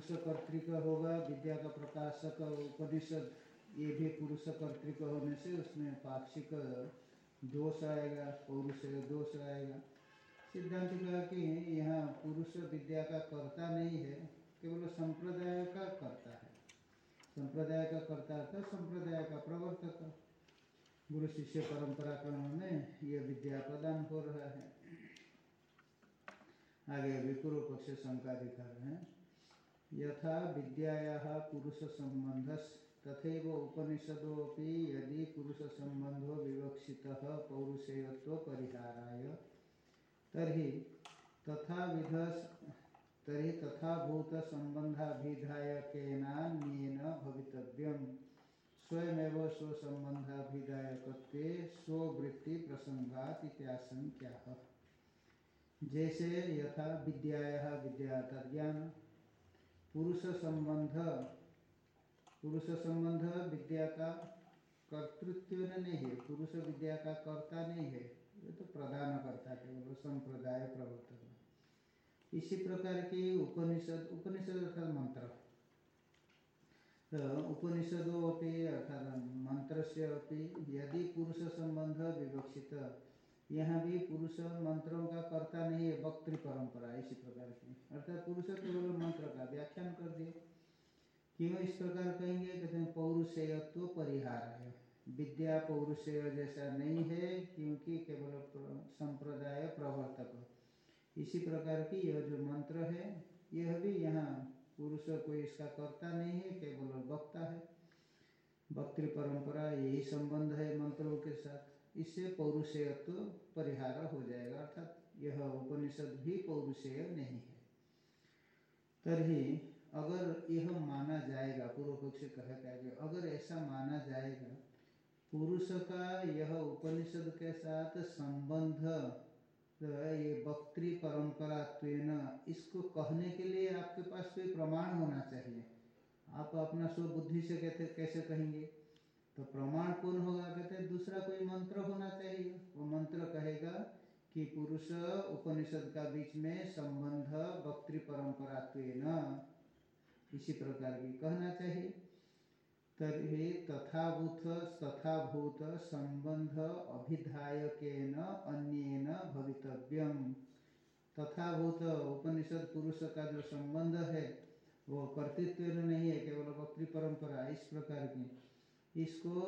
पुरुष कर्तिक होगा विद्या का प्रकाशक, उपनिषद, ये भी पुरुष कर्तिक होने से उसमें पाक्षिक दोष आएगा, पौरुष दोष आएगा। सिद्धांत कहा कि यहाँ पुरुष विद्या का कर्ता नहीं है, केवल संप्रदाय का कर्ता है। संप्रदाय का कर्ता था संप्रदाय का प्रवर्तक। गुरु शिष्य परंपरा क्रम में ये विद्या प्रदान हो रहा है। आगे अभी पक्ष शंका दिखा रहे हैं। यथा विद्याया पुरुष संबंध तथैव उपनिषदोपि यदि पुरुष संबंधो विवक्षितः पौरुषेयत्व परिहाराय तर्हि तथा विध तर्हि तथा भूत संबंधाभिधायकेनान्येन भवितव्यम्। स्वयमेव स्वसंबंधाभिधायकत्वे स्ववृत्ति प्रसंगात इत्याशंक्याः जैसे यथा विद्याया विद्या ज्ञान पुरुष संबंध पुरुष संबंध विद्या का कर्तृत्व नहीं है। पुरुष विद्या का कर्ता नहीं है। ये तो प्रदान करता केवल संप्रदाय प्रवर्तक इसी प्रकार की उपनिषद उपनिषद अर्थात मंत्र। तो उपनिषदों अर्थात मंत्र से यदि पुरुष संबंध विवक्षित यहाँ भी पुरुष मंत्रों का कर्ता नहीं है, वक्तृ परंपरा इसी प्रकार की अर्थात पुरुष केवल मंत्र का व्याख्यान कर दिए। क्यों इस प्रकार कहेंगे? कहते हैं, पौरुषेयत्व परिहार है। विद्या पौरुषेय जैसा नहीं है, क्योंकि केवल संप्रदाय प्रवर्तक। इसी प्रकार की यह जो मंत्र है, यह भी यहाँ पुरुष कोई इसका कर्ता नहीं है, केवल वक्ता है। वक्तृ परंपरा यही संबंध है मंत्रों के साथ। इससे पौरुषेयत्व परिहार हो जाएगा, अर्थात यह उपनिषद भी पौरुषेय नहीं है। तभी अगर यह माना जाएगा पूर्व पक्ष कहता है अगर ऐसा माना जाएगा, पुरुष का यह उपनिषद के साथ संबंध ये वक्तृ परंपरा इसको कहने के लिए आपके पास कोई प्रमाण होना चाहिए। आप अपना स्वबुद्धि से कहते, कैसे कहेंगे? तो प्रमाण कौन होगा? कहते हैं, दूसरा कोई मंत्र होना चाहिए। वो मंत्र कहेगा कि पुरुष उपनिषद का बीच में संबंध वक्तृ परंपरा इसी प्रकार की कहना चाहिए। तरी तथाभूत तथाभूत संबंध अभिधायकेन अन्येन भवितव्यम। तथाभूत उपनिषद पुरुष का जो संबंध है, वो कर्तृत्व नहीं है, केवल वक्तृ परंपरा इस प्रकार की इसको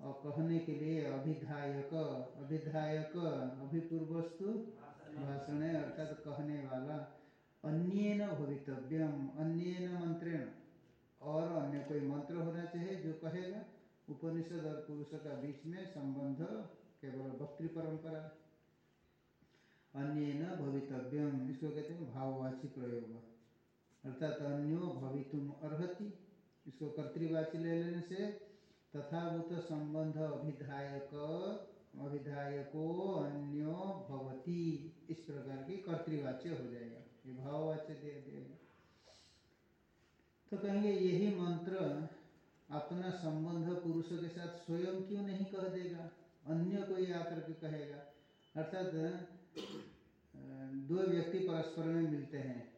कहने के लिए अभिधायक अभिधायक अभिपूर्वस्तु भाषण अर्थात कहने वाला, अन्यन भवितव्यम, अन्यन मंत्रेण और अन्य कोई मंत्र होना चाहिए जो कहेगा? उपनिषद और पुरुष का बीच में संबंध केवल भक्ति परंपरा। अन्य न भवितव्यम, इसको कहते हैं भाववाची प्रयोग। अर्थात अन्यो भवितुम अर्हति, इसको कर्तृवाची ले लेने से तथाभूत संबंध अभिधायक अभिधायको अन्यो भवती। इस प्रकार की कर्तृवाच्य हो जाएगा। ये भाववाच्य दे देगा तो कहेंगे, यही मंत्र अपना संबंध पुरुष के साथ स्वयं क्यों नहीं कह देगा? अन्य कोई आकर के कहेगा। अर्थात, दो व्यक्ति परस्पर में मिलते हैं।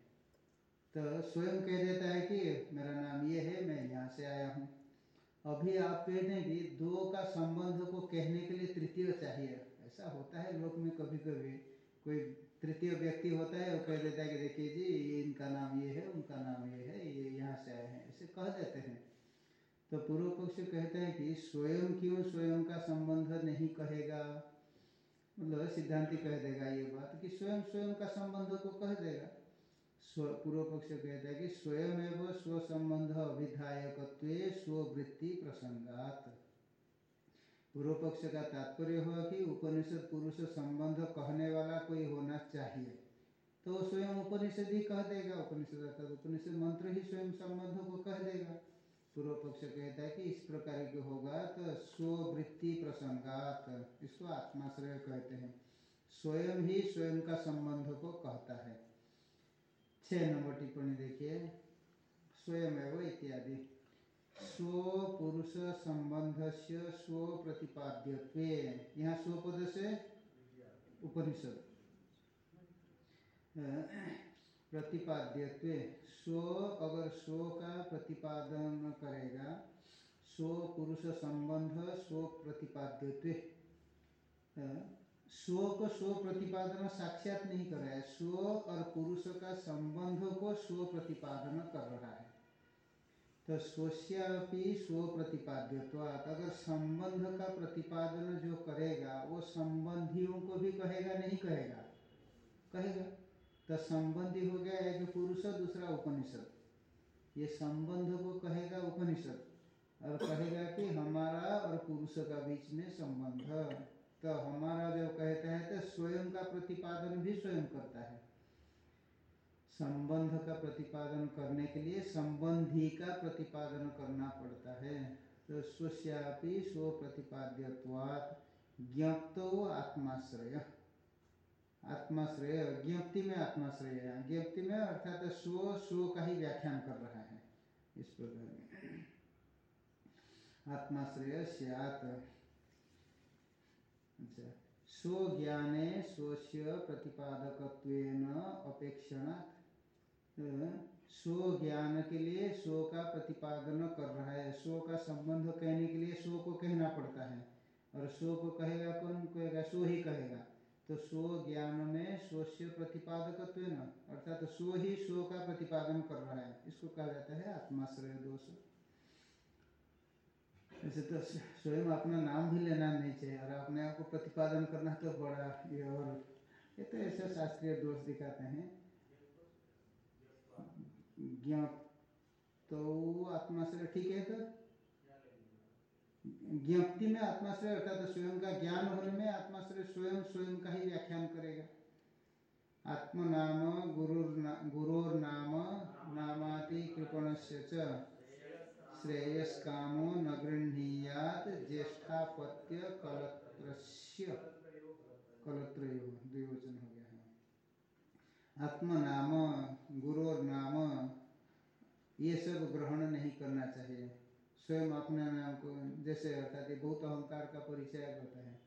तो स्वयं कह देता है कि, मेरा नाम ये है, मैं यहाँ से आया हूँ। अभी आप कहते हैं कि दो का संबंध को कहने के लिए तृतीय चाहिए। ऐसा होता है लोक में कभी कभी कोई तृतीय व्यक्ति होता है, वो कह देता है कि देखिए जी, ये इनका नाम ये है, उनका नाम ये है, ये यहाँ से आए हैं। ऐसे कह देते हैं। तो पूर्व पक्ष कहते हैं कि स्वयं क्यों स्वयं का संबंध नहीं कहेगा? मतलब सिद्धांति कह देगा ये बात कि स्वयं स्वयं का संबंध को कह देगा। पूर्व पक्ष कहता है कि स्वयं एवं स्व संबंध अभिधायक स्ववृत्ति प्रसंगात। पूर्व पक्ष का तात्पर्य हुआ कि उपनिषद पुरुष संबंध कहने वाला कोई होना चाहिए। तो स्वयं उपनिषद ही कह देगा, उपनिषद अर्थात उपनिषद मंत्र ही स्वयं संबंध को कह देगा। पूर्व पक्ष कहता है कि इस प्रकार के होगा तो स्ववृत्ति प्रसंगात, इसको आत्माश्रय कहते हैं। स्वयं ही स्वयं का संबंध को कहता है। छह नंबर टिप्पणी देखिए। स्वयं इत्यादि स्व पुरुष संबंध से स्व प्रतिपाद्यत्व यहाँ स्व पद से उपनिषद। प्रतिपाद्य स्व अगर स्व का प्रतिपादन करेगा स्व पुरुष संबंध स्व प्रतिपाद्यत्व स्व को स्व प्रतिपादन साक्षात नहीं कर रहा है। स्व और पुरुष का संबंध को स्व प्रतिपादन कर रहा है। तो स्वस्यापि स्व प्रतिपाद्यत्वात। अगर संबंध का प्रतिपादन जो करेगा, वो संबंधियों को भी कहेगा, नहीं कहेगा? कहेगा। तो संबंधी हो गया एक पुरुष, दूसरा उपनिषद। ये संबंध को कहेगा उपनिषद। और कहेगा कि हमारा और पुरुष का बीच में संबंध। तो हमारा जो कहता है तो स्वयं का प्रतिपादन भी स्वयं करता है। संबंध का प्रतिपादन करने के लिए संबंधी का प्रतिपादन करना पड़ता है। तो स्वस्यापि स्व प्रतिपाद्यवाद ज्ञप्तो आत्माश्रय। आत्माश्रय, ज्ञप्ति में आत्माश्रय है। ज्ञप्ति में अर्थात स्व स्व का ही व्याख्यान कर रहा है। इस प्रकार आत्माश्रय स्यात। अच्छा। स्व ज्ञाने स्वस्य प्रतिपादकत्वेन अपेक्षणा स्व ज्ञान के लिए स्व का प्रतिपादन कर रहा है। स्व का संबंध कहने के लिए स्व को कहना पड़ता है। और स्व को कहेगा कौन? कहेगा स्व ही कहेगा। तो स्व ज्ञान में स्व प्रतिपादक न अर्थात स्व ही स्व का प्रतिपादन कर रहा है। इसको कहा जाता है आत्माश्रय दोष। ऐसे तो स्वयं अपना नाम भी लेना नहीं चाहिए और अपने आप को प्रतिपादन करना तो बड़ा ये और ये तो ऐसे शास्त्रीय दोष दिखाते हैं। ज्ञाप तो आत्माश्रय ठीक है तो? ज्ञप्ति में आत्माश्रय अर्थात तो स्वयं का ज्ञान होने में आत्माश्रय स्वयं स्वयं का ही व्याख्यान करेगा। आत्म नाम गुरुर नाम नामाति कृपण से श्रेयस कामो न गृहणीयात ज्येष्ठापत्य कलत्रस्य। कलत्र द्विवचन हो गया है। आत्म नाम गुरुर नाम ये सब ग्रहण नहीं करना चाहिए। स्वयं अपने नाम को, जैसे अर्थात बहुत अहंकार का परिचय होता है।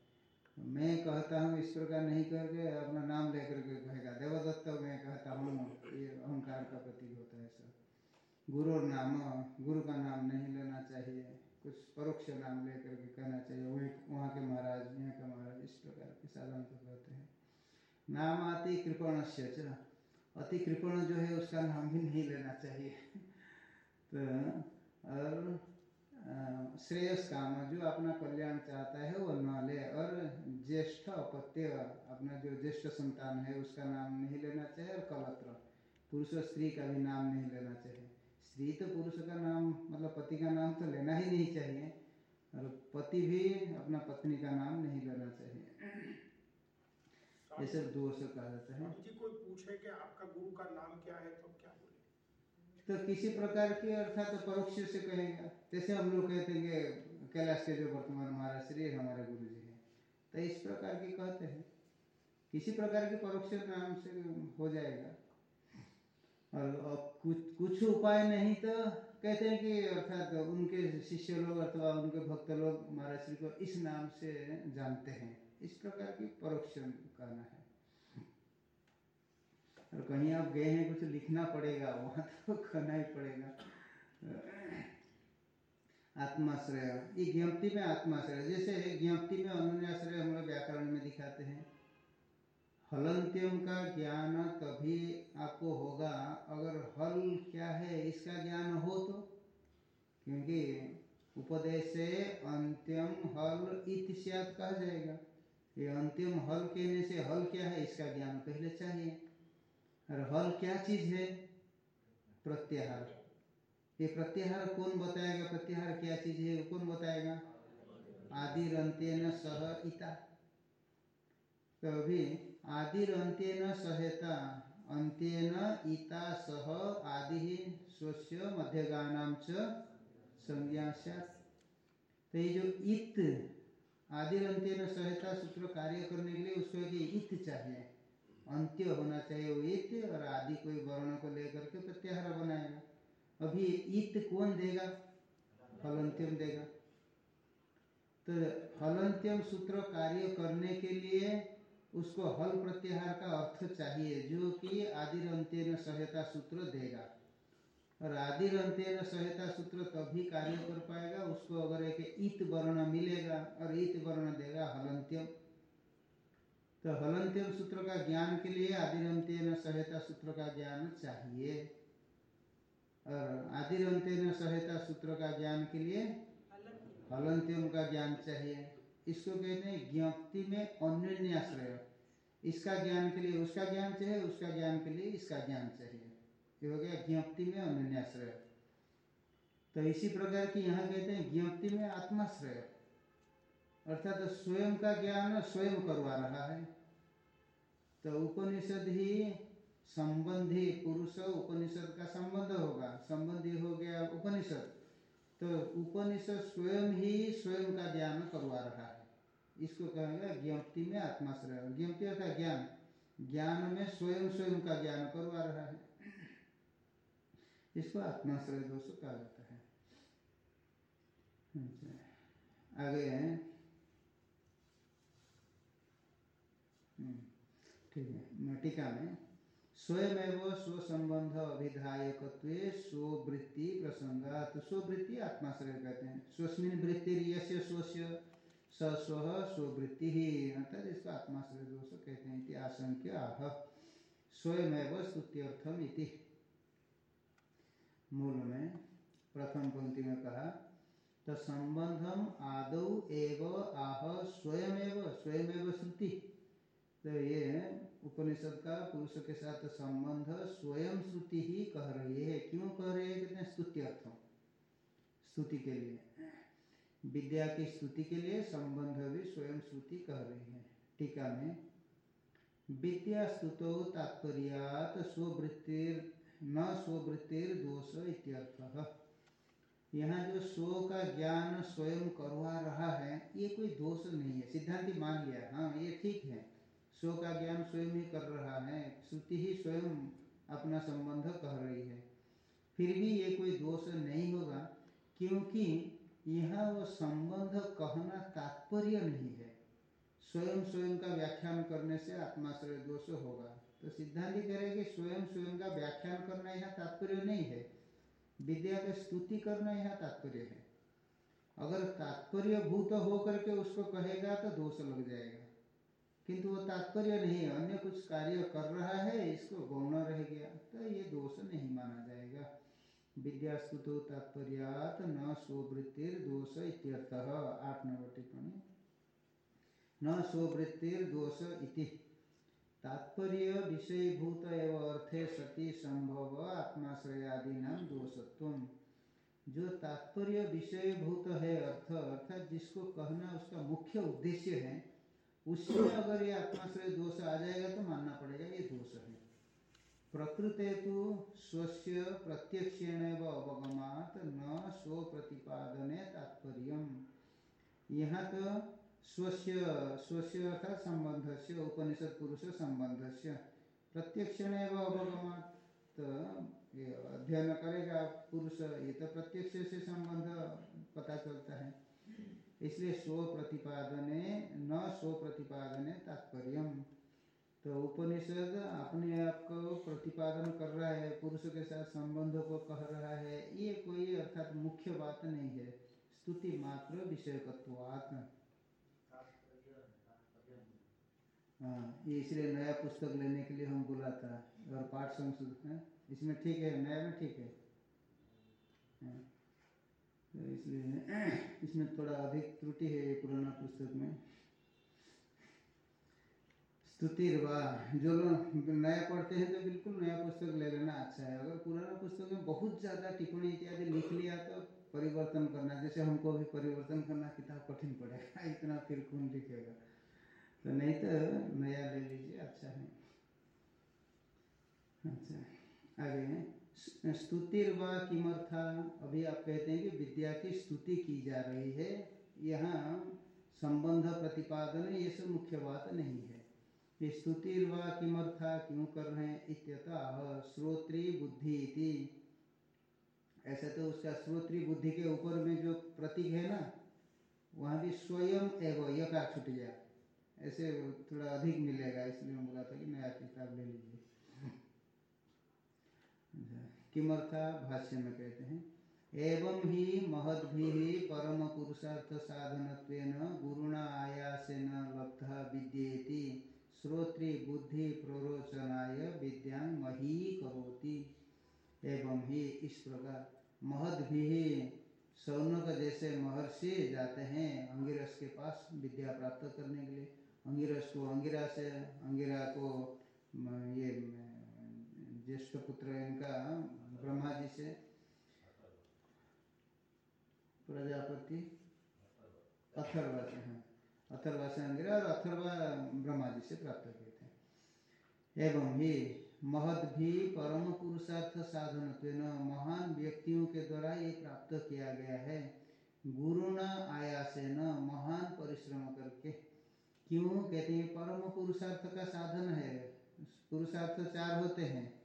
मैं कहता हूँ ईश्वर का नहीं करके अपना नाम लेकर के कहेगा, देवदत्त, मैं कहता हूँ, ये अहंकार का प्रतीक होता है सब गुरु नाम, गुरु का नाम नहीं लेना चाहिए। कुछ परोक्ष नाम लेकर के कहना चाहिए। वही, वहाँ के महाराज, यहाँ के महाराज इस प्रकार के साधन को कहते हैं। नाम आती कृपण से अति कृपण जो है, उसका नाम भी नहीं लेना चाहिए। तो और श्रेयस काम, जो अपना कल्याण चाहता है, वो न ले। और ज्येष्ठ अपत्य, अपना जो ज्येष्ठ संतान है, उसका नाम नहीं लेना चाहिए। और कलत्र, पुरुष और स्त्री का भी नाम नहीं लेना चाहिए। स्त्री तो पुरुष का नाम मतलब पति का नाम तो लेना ही नहीं चाहिए। और पति भी अपना पत्नी का नाम नहीं लेना चाहिए। ये सब दोष कहा जाता है। कोई पूछे कि आपका गुरु का नाम क्या है तो क्या तो किसी प्रकार की अर्थात तो परोक्ष से कहेगा। जैसे हम लोग कहते हैं कैलाश के जो वर्तमान महाराज श्री हमारे गुरु जी हैं। तो इस प्रकार की कहते हैं। किसी प्रकार के परोक्ष नाम से हो जाएगा। और कुछ कुछ उपाय नहीं तो कहते हैं कि अर्थात उनके शिष्य लोग अथवा उनके भक्त लोग महाराज श्री को इस नाम से जानते हैं। इस प्रकार की परोक्ष कहना है। और कहीं आप गए हैं, कुछ लिखना पड़ेगा, वहाँ तो करना ही पड़ेगा। आत्माश्रय, ये ज्ञप्ति में आत्माश्रय, जैसे ज्ञप्ति में अनुन्याश्रय हम लोग व्याकरण में दिखाते हैं। हलंत्यम का ज्ञान तभी आपको होगा। अगर हल क्या है, इसका ज्ञान हो तो? क्योंकि उपदेश से अंत्यम हल इत कहा जाएगा। ये अंतिम हल कहने से हल क्या है, इसका ज्ञान पहले चाहिए। और हल क्या चीज़ है? प्रत्याहार। ये प्रत्याहार कौन बताएगा? प्रत्याहार क्या चीज़ है कौन बताएगा? आदि अंत्यन सह इता। तो अभी आदि अंत्यन सहेता अंत्यन इता सह आदि स्वस्य मध्यगानाम च संज्ञा तो ये जो इत आदि अंत्यन सहेता सूत्र कार्य करने के लिए उसको एक इत चाहिए। अंत्य होना चाहिए वो इत और आदि कोई वर्ण को लेकर के प्रत्याहार बनाएगा। अभी इत कौन देगा? हलंत्यम देगा। तो हलंत्यम सूत्र कार्य करने के लिए उसको हल प्रत्याहार का अर्थ चाहिए, जो कि आदिर अंत्य सहायता सूत्र देगा। और आदि अंत्य सहायता सूत्र तभी कार्य कर पाएगा, उसको अगर एक ईत वर्ण मिलेगा, और ईत वर्ण देगा हलंत्यम। तो हलंत्यम सूत्र का ज्ञान के लिए आदिर अंत्य सहायता सूत्र का ज्ञान चाहिए। और आदिर अंत्य सहायता सूत्र का ज्ञान के लिए हलंत्यम का ज्ञान चाहिए। इसको कहते हैं ज्ञप्ति में अन्योन्याश्रय इसका ज्ञान के लिए उसका ज्ञान चाहिए, उसका ज्ञान के लिए इसका ज्ञान चाहिए। ये हो गया ज्ञप्ति में अन्योन्याश्रय तो इसी प्रकार की यहाँ कहते हैं ज्ञप्ति में आत्माश्रय। अर्थात तो स्वयं का ज्ञान स्वयं करवा रहा है। तो उपनिषद ही संबंधी पुरुष उपनिषद का संबंध होगा। संबंधी हो गया उपनिषद। तो उपनिषद स्वयं ही स्वयं का ज्ञान करवा रहा है। इसको कहेंगे ज्ञप्ति में आत्माश्रय। ज्ञप्ति अर्थात ज्ञान ज्ञान में स्वयं स्वयं का ज्ञान करवा रहा है। इसको आत्माश्रय दोष कहा जाता है। अच्छा। आगे हम्म, ठीक है। टीका में स्वयं स्वसंबंध अभिधायक स्ववृत्ति प्रसंगात। स्ववृत्ति आत्माश्रय कहते हैं। स्वस्मिन वृत्ति यस्य स्वस्य सस्व स्ववृत्ति ही अर्थात इसका आत्माश्रय दोष कहते हैं आशंक्य आह। स्वयं स्तुत्यर्थम इति। मूल में प्रथम पंक्ति में कहा तो संबंधम आदौ एव आह स्वयं स्वयं श्रुति तो ये उपनिषद का पुरुष के साथ संबंध स्वयं श्रुति ही कह रही है। क्यों कह रही है? कहते हैं स्तुति अर्थम स्तुति के लिए। विद्या की स्तुति के लिए संबंध भी स्वयं श्रुति कह रही है। टीका में, विद्या स्तुतो तात्पर्यात स्ववृत्तिर, न स्ववृत्तिर दोष इत्यर्थ। यहाँ जो स्व का ज्ञान स्वयं करवा रहा है, ये कोई दोष नहीं है। सिद्धांति मान लिया हाँ ये ठीक है। स्व का ज्ञान स्वयं ही कर रहा है श्रुति ही स्वयं अपना संबंध कह रही है। फिर भी ये कोई दोष नहीं होगा, क्योंकि यहाँ वो संबंध कहना तात्पर्य नहीं है। स्वयं स्वयं का व्याख्यान करने से आत्माश्रय दोष होगा। तो सिद्धांत कह रहे कि स्वयं स्वयं का व्याख्यान करना यहाँ तात्पर्य नहीं है। विद्या की स्तुति करना यहाँ तात्पर्य है। अगर तात्पर्य भूत हो करके उसको कहेगा तो दोष लग जाएगा। किंतु वो तात्पर्य नहीं, अन्य कुछ कार्य कर रहा है, इसको गौण रह गया तो ये दोष नहीं माना जाएगा। विद्यास्तुतो तात्पर्यात न स्ववृत्तिर दोष इत्यर्थ। आठ नंबर टिप्पणी। न स्ववृत्तिर दोष इति। तात्पर्य विषयभूत एवं अर्थे सती संभव आत्माश्रयादि नाम दोषत्व। जो तात्पर्य विषयभूत है अर्थ, अर्थात जिसको कहना उसका मुख्य उद्देश्य है उसमें अगर ये आत्माश्रय दोष आ जाएगा तो मानना पड़ेगा ये दोष है। प्रकृते तो स्वस्य प्रत्यक्षेण अवगमात न स्व प्रतिपादने तात्पर्य यहाँ तो स्वस्य स्वस्य अर्थात संबंध से उपनिषद पुरुष संबंध से प्रत्यक्षेण अवगमात। तो अध्ययन करेगा पुरुष, ये तो प्रत्यक्ष से संबंध पता चलता है। इसलिए स्व प्रतिपादने न स्व प्रतिपादने तात्पर्य तो उपनिषद अपने आप को प्रतिपादन कर रहा है, पुरुष के साथ संबंध को कह रहा है, ये कोई अर्थात मुख्य बात नहीं है। स्तुति मात्र विषयकत्वात् हाँ ये इसलिए नया पुस्तक लेने के लिए हम बोला था और पाठ संशोधन इसमें ठीक है, नया में ठीक है। हाँ। तो इसलिए इसमें थोड़ा अधिक त्रुटि है पुराना पुस्तक में। स्तुतिर्वा जो लोग नया पढ़ते हैं तो बिल्कुल नया पुस्तक ले लेना अच्छा है। अगर पुराना पुस्तक में बहुत ज़्यादा टिप्पणी इत्यादि लिख लिया तो परिवर्तन करना, जैसे हमको भी परिवर्तन करना किताब कठिन पड़ेगा, इतना फिर कौन लिखेगा तो नहीं तो नया ले लीजिए अच्छा है। अच्छा आगे स्तुतिर्वा किमर्था अभी आप कहते हैं कि विद्या की स्तुति की जा रही है। यहाँ संबंध प्रतिपादन, ये सब मुख्य बात नहीं है। ये स्तुतिर्वा किमर्था क्यों कर रहे इत्यतः श्रोत्री बुद्धि इति। ऐसे तो उसका श्रोत्री बुद्धि के ऊपर में जो प्रतीक है ना, वहाँ भी स्वयं एवं यकार छूट गया ऐसे थोड़ा अधिक मिलेगा, इसलिए मैं बोला था कि नया किताब ले लीजिए। किमर्था भाष्य में कहते हैं, एवं ही महद्भि परम पुरुषार्थ साधन गुरुणा आयासेन लब्धा विद्येति। श्रोत्री बुद्धि प्ररोचनाय विद्या मही करोति। एवं ही इस प्रकार महद्भि सौनक जैसे महर्षि जाते हैं अंगिरस के पास विद्या प्राप्त करने के लिए। अंगिरस को अंगिरा से, अंगिरा को ये ज्येष्ठ पुत्र इनका ब्रह्मा जी से। प्रजापति, अथर्वा हैं। अथर्वा से अंगिरा और अथर्वा ब्रह्मा जी से प्राप्त किए थे। एवं ही महद भी परम पुरुषार्थ साधन महान व्यक्तियों के द्वारा ये प्राप्त किया गया है। गुरुना आयासे न महान परिश्रम करके। क्यों? कहते हैं, परम पुरुषार्थ का साधन है। पुरुषार्थ चार होते हैं।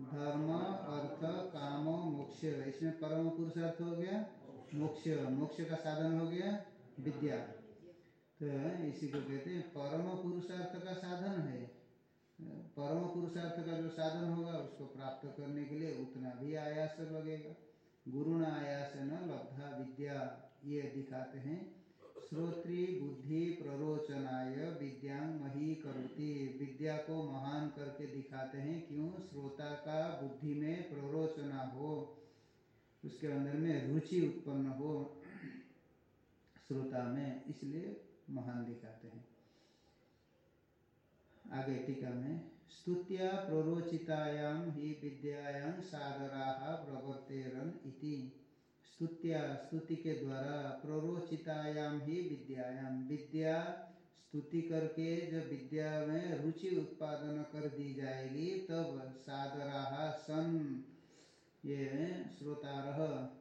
धर्म, अर्थ, काम, मोक्ष। इसमें परम पुरुषार्थ हो गया, मोक्ष। मोक्ष का साधन हो गया, विद्या। तो इसी को कहते हैं परम पुरुषार्थ का साधन है। परम पुरुषार्थ का जो साधन होगा, उसको प्राप्त करने के लिए उतना भी आयास लगेगा। गुरु न आयास न लब्धा विद्या, ये दिखाते हैं। श्रोत्री बुद्धि प्ररोचनाय, विद्या मही करोति। विद्या को महान करके दिखाते हैं, क्यों? श्रोता का बुद्धि में प्ररोचना हो, उसके अंदर में रुचि उत्पन्न हो, श्रोता में। इसलिए महान दिखाते हैं। आगे टीका में, स्तुत्या प्ररोचितायाम ही विद्यायां सादरा प्रवर्तेरन इति। स्तुत्या, स्तुति के द्वारा प्ररोचितायाम ही विद्यायाम विद्या, स्तुति करके जब विद्या में रुचि उत्पादन कर दी जाएगी, तब सादरा सन, ये श्रोतारह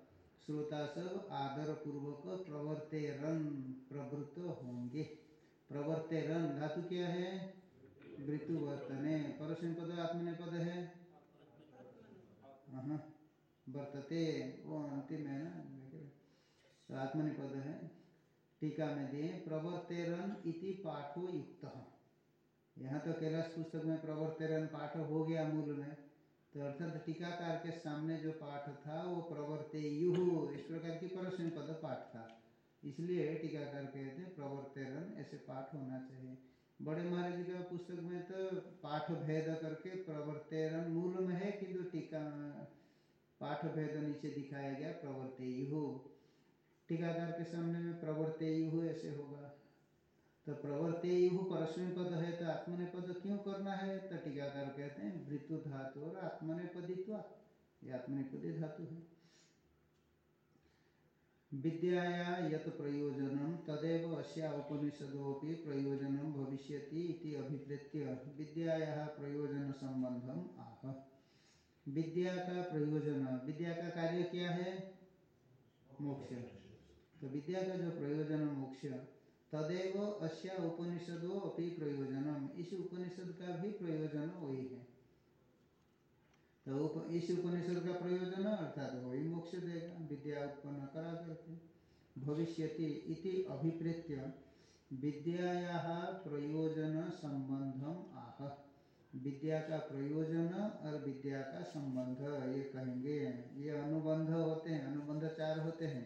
श्रोता सब आदर पूर्वक प्रवर्तेरन प्रवृत्त होंगे। प्रवर्तेरन धातु क्या है? मृत्यु वर्तने परसम पद आत्मनिपद है वर्तते। वो अंतिम है ना? तो आत्मनिपद है। टीका में दिए प्रवर्तेरन इति पाठो युक्त यहाँ तो कैलाश पुस्तक में प्रवर्तेरन पाठ हो गया मूल में। तो अर्थात टीकाकार के सामने जो पाठ था, वो प्रवर्ते युहु इस प्रकार की परसम पद पाठ था। इसलिए टीकाकार कहते हैं प्रवर्तेरन ऐसे पाठ होना चाहिए। बड़े महाराज जी का पुस्तक में तो पाठ भेद करके प्रवर्तेरन मूल में है किंतु टीका, पाठ भेद नीचे दिखाया गया, प्रवर्ते हो टीकाकार के सामने में प्रवर्ते हो ऐसे होगा। तो प्रवर्ते युहु परस्मी पद है तो आत्मने पद क्यों करना है? तो टीकाकार कहते हैं वृतु धातु और आत्मनेपदित्व। ये आत्मनेपदी धातु है। विद्याया यत प्रयोजनम तदेव अस्या उपनिषदोपि प्रयोजनम भविष्यति इति अभिप्रेत्य विद्याया प्रयोजन संबंधम आह। विद्या का प्रयोजन, विद्या का कार्य क्या है? मोक्ष। तो विद्या का जो प्रयोजन मोक्ष तदेव अस्या उपनिषदो अपि प्रयोजनम। इस उपनिषद का भी प्रयोजन वही है। तो उप, इस उपनिषद का प्रयोजन अर्थात वही मोक्ष देगा विद्या उत्पन्न करा करके। भविष्यति इति अभिप्रेत्य विद्याया प्रयोजन संबंधम आह। विद्या का प्रयोजन और विद्या का संबंध ये कहेंगे ये अनुबंध होते हैं अनुबंध चार होते हैं।